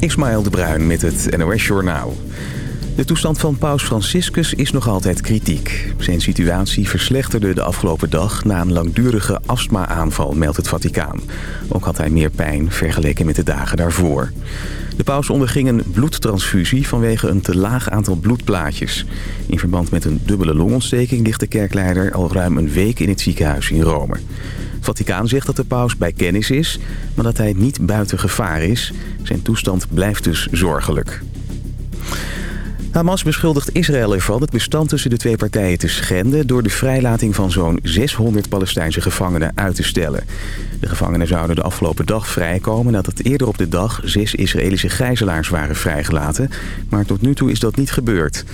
Ismaël de Bruin met het NOS Journaal. De toestand van paus Franciscus is nog altijd kritiek. Zijn situatie verslechterde de afgelopen dag na een langdurige astma-aanval, meldt het Vaticaan. Ook had hij meer pijn vergeleken met de dagen daarvoor. De paus onderging een bloedtransfusie vanwege een te laag aantal bloedplaatjes. In verband met een dubbele longontsteking ligt de kerkleider al ruim een week in het ziekenhuis in Rome. Vaticaan zegt dat de paus bij kennis is, maar dat hij niet buiten gevaar is. Zijn toestand blijft dus zorgelijk. Hamas beschuldigt Israël ervan het bestand tussen de twee partijen te schenden... door de vrijlating van zo'n 600 Palestijnse gevangenen uit te stellen. De gevangenen zouden de afgelopen dag vrijkomen... nadat eerder op de dag zes Israëlische gijzelaars waren vrijgelaten. Maar tot nu toe is dat niet gebeurd.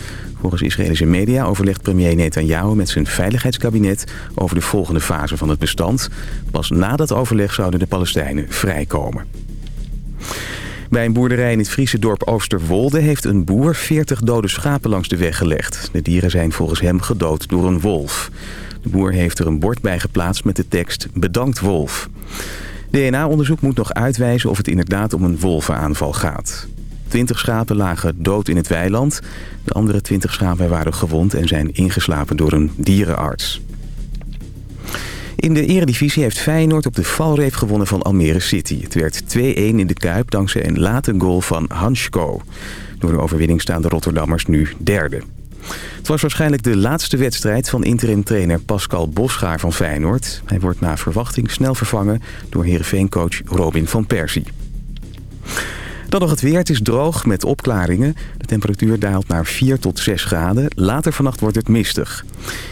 Volgens Israëlische media overlegt premier Netanyahu met zijn veiligheidskabinet... over de volgende fase van het bestand. Pas na dat overleg zouden de Palestijnen vrijkomen. Bij een boerderij in het Friese dorp Oosterwolde heeft een boer 40 dode schapen langs de weg gelegd. De dieren zijn volgens hem gedood door een wolf. De boer heeft er een bord bij geplaatst met de tekst Bedankt wolf. DNA-onderzoek moet nog uitwijzen of het inderdaad om een wolvenaanval gaat. 20 schapen lagen dood in het weiland. De andere 20 schapen waren gewond en zijn ingeslapen door een dierenarts. In de eredivisie heeft Feyenoord op de valreep gewonnen van Almere City. Het werd 2-1 in de Kuip dankzij een late goal van Hansko. Door de overwinning staan de Rotterdammers nu derde. Het was waarschijnlijk de laatste wedstrijd van interim-trainer Pascal Bosgaar van Feyenoord. Hij wordt na verwachting snel vervangen door Heerenveen-coach Robin van Persie. Dan nog het weer. Het is droog met opklaringen. De temperatuur daalt naar 4 tot 6 graden. Later vannacht wordt het mistig.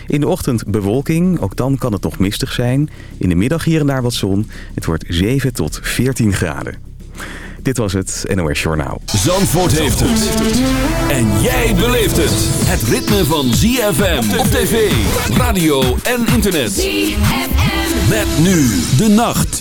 In de ochtend bewolking. Ook dan kan het nog mistig zijn. In de middag hier en daar wat zon. Het wordt 7 tot 14 graden. Dit was het NOS Journaal. Zandvoort heeft het. En jij beleeft het. Het ritme van ZFM op tv, radio en internet. ZFM. Met nu de nacht.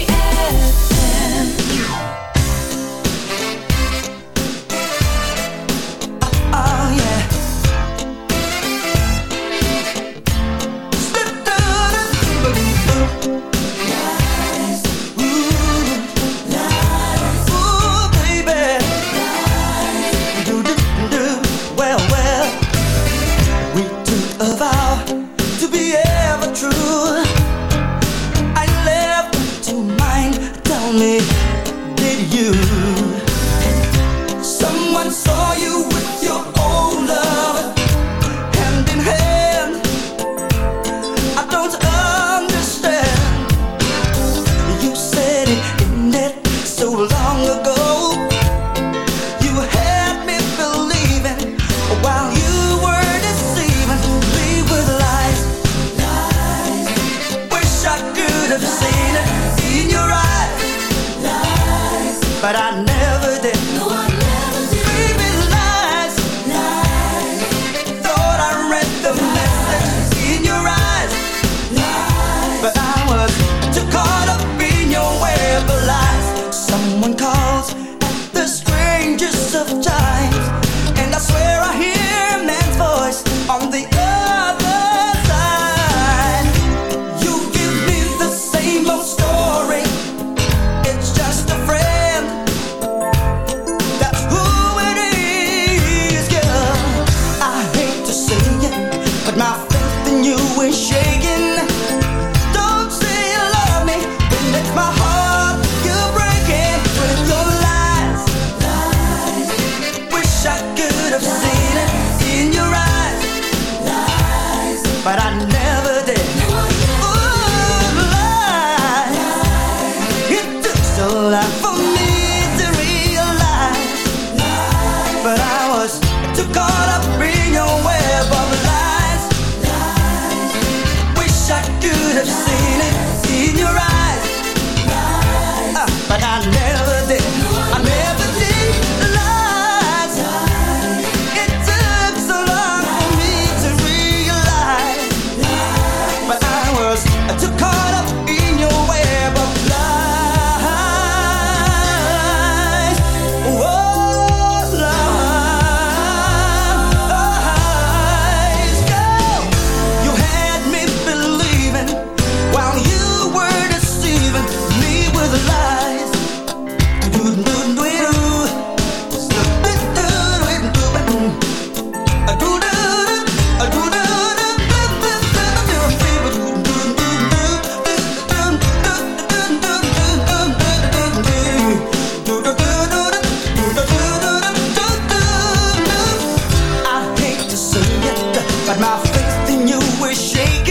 FM. The were hand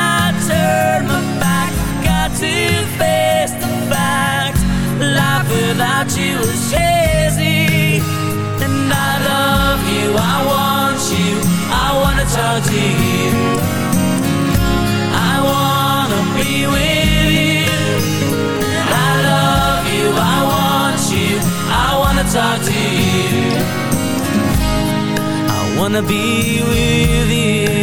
about you is crazy. And I love you, I want you, I wanna talk to you. I wanna be with you. I love you, I want you, I wanna talk to you. I wanna be with you.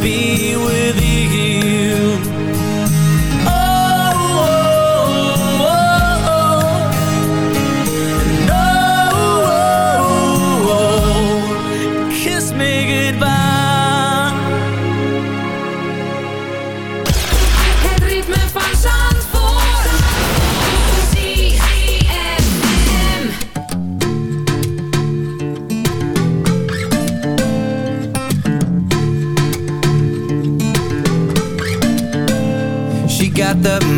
Be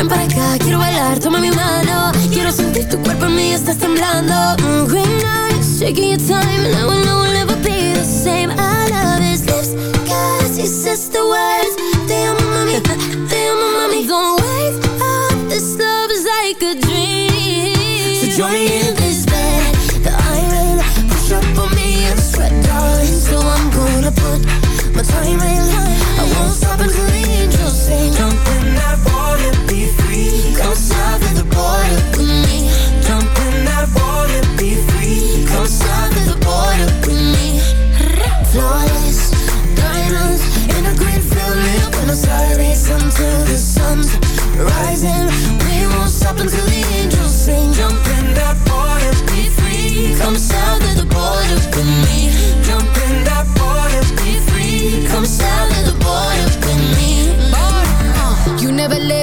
Ven para acá, quiero bailar, toma mi mano. Quiero sentir tu cuerpo en mí, estás temblando. Mm, Green eyes, taking your time And I will know we'll never be the same. I love his lips, cause he says the words. Mami, te amo mami. Don't wake up, this love is like a dream. So join me in. This bed that I'm in Push up on me and sweat, darling. So I'm gonna put my time ain't rising. We won't stop until the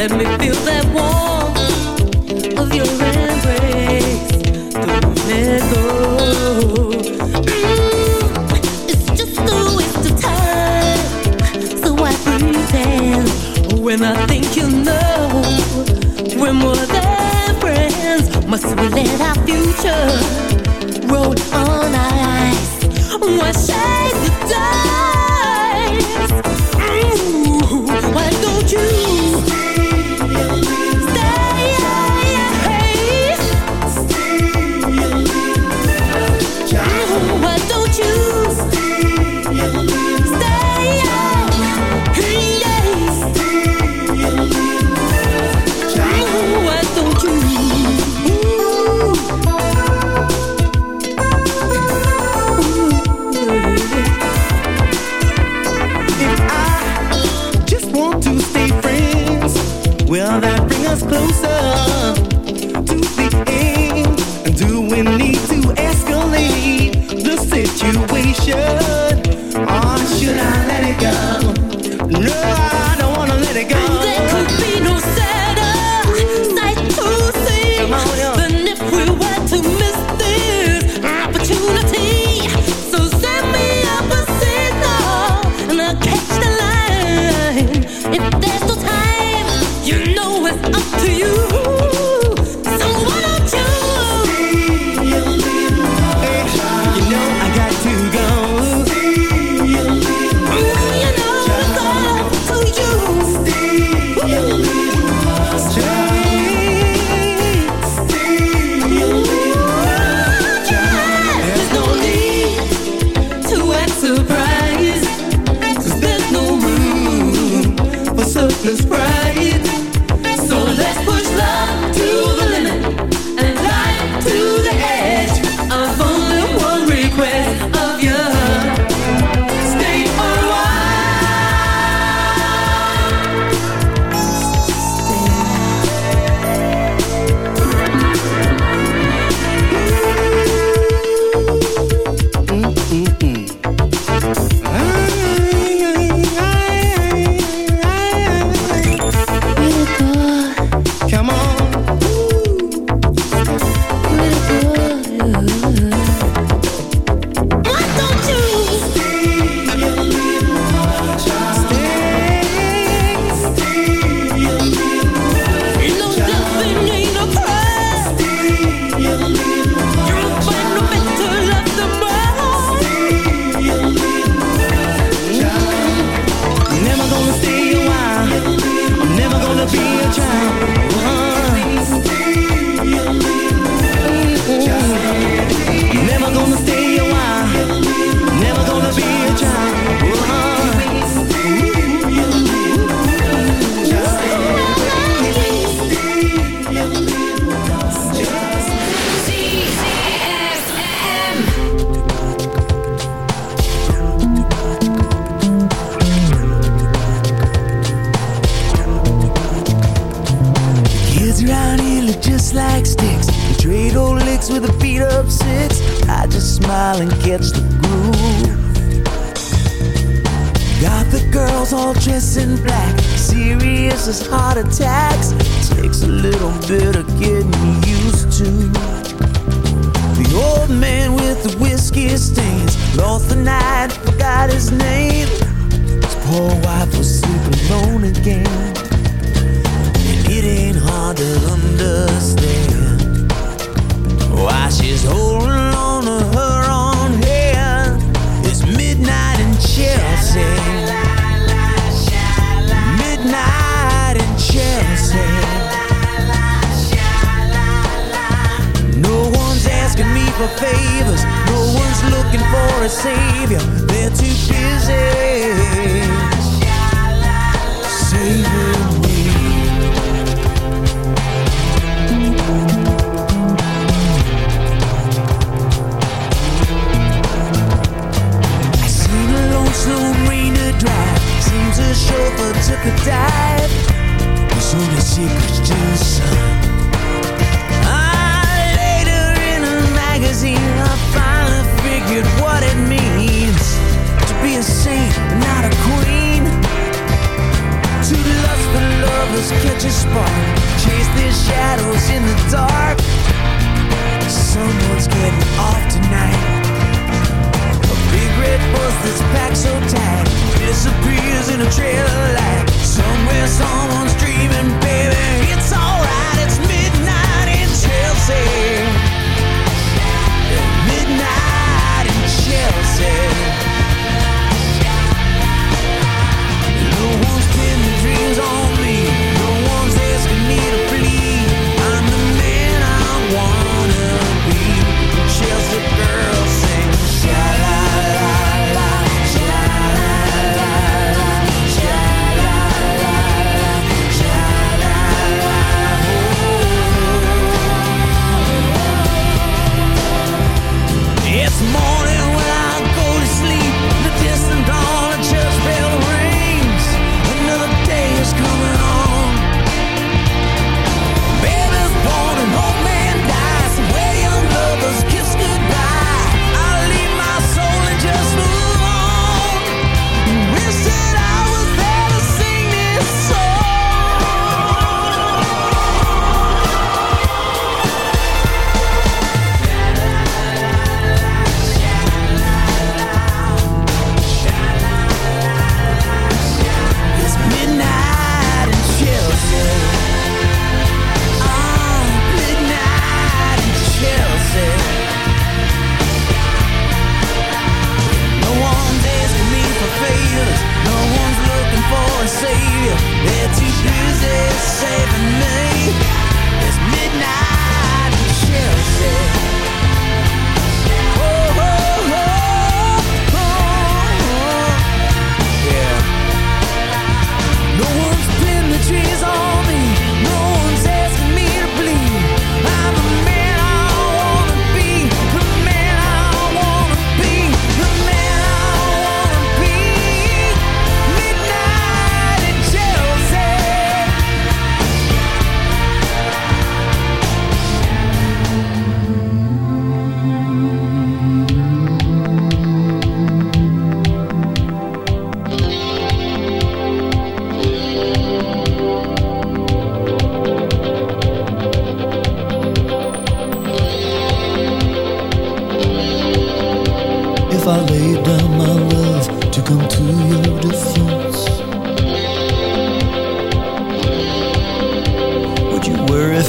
Let me feel that warmth of your embrace. Don't let go. Mm, it's just a waste of time. So I pretend when I think you know we're more than friends. Must we let our future roll on ice? Why shade the dark? again.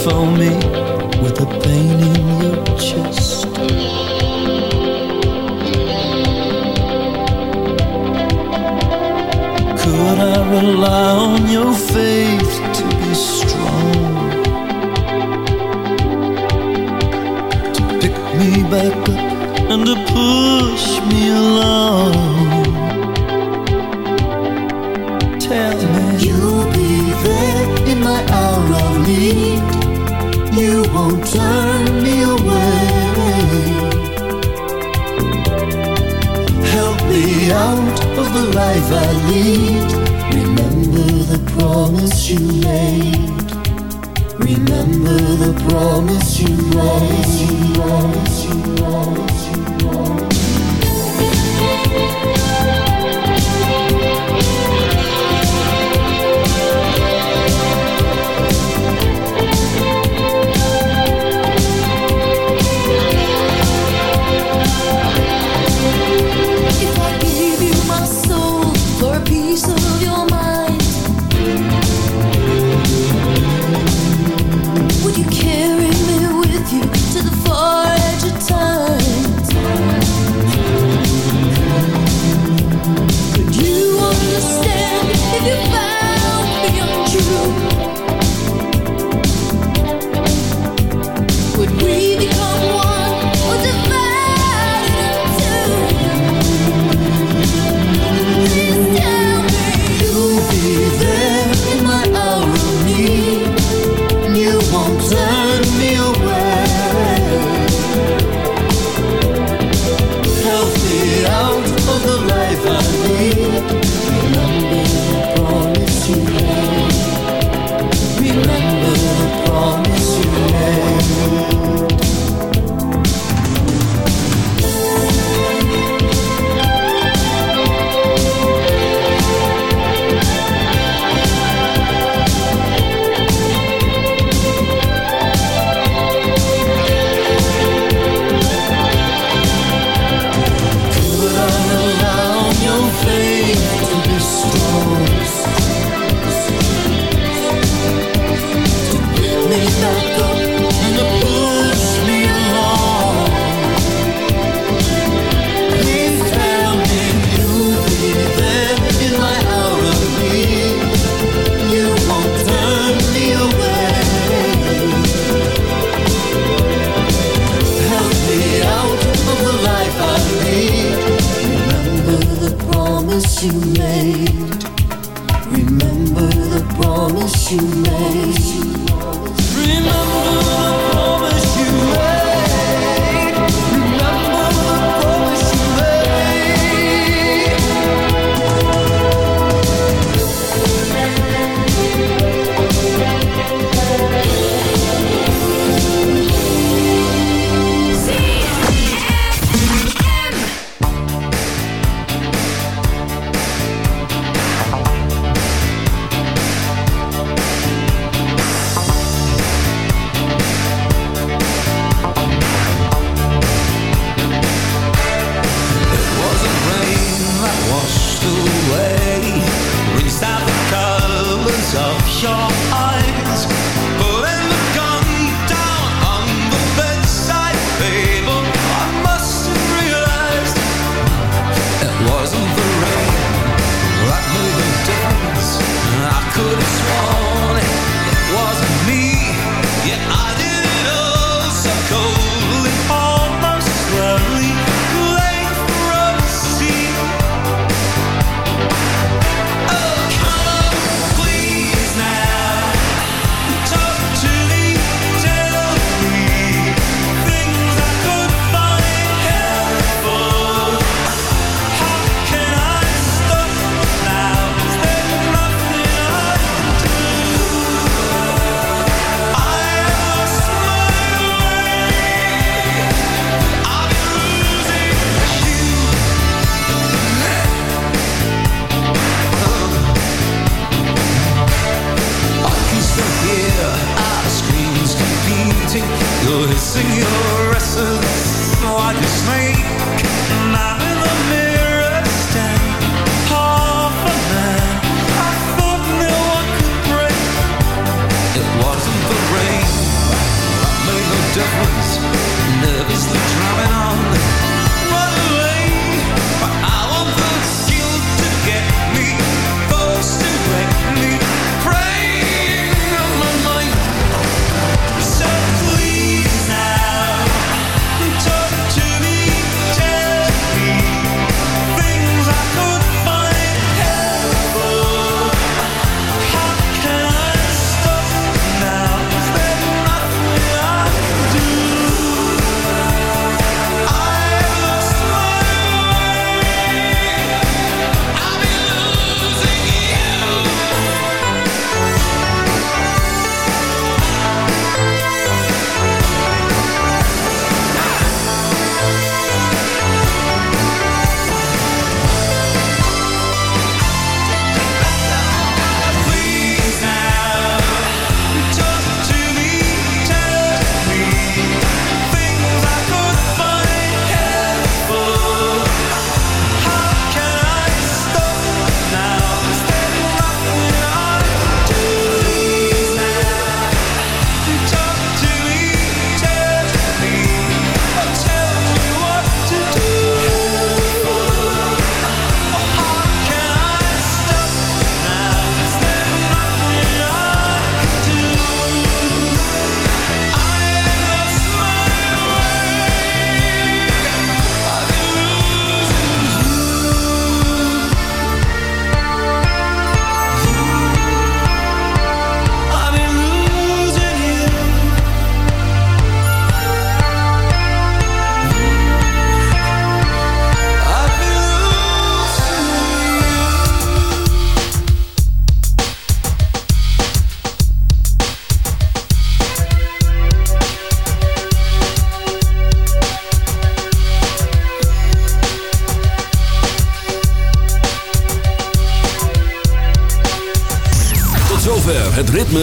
Carry me life. I knew of your eyes.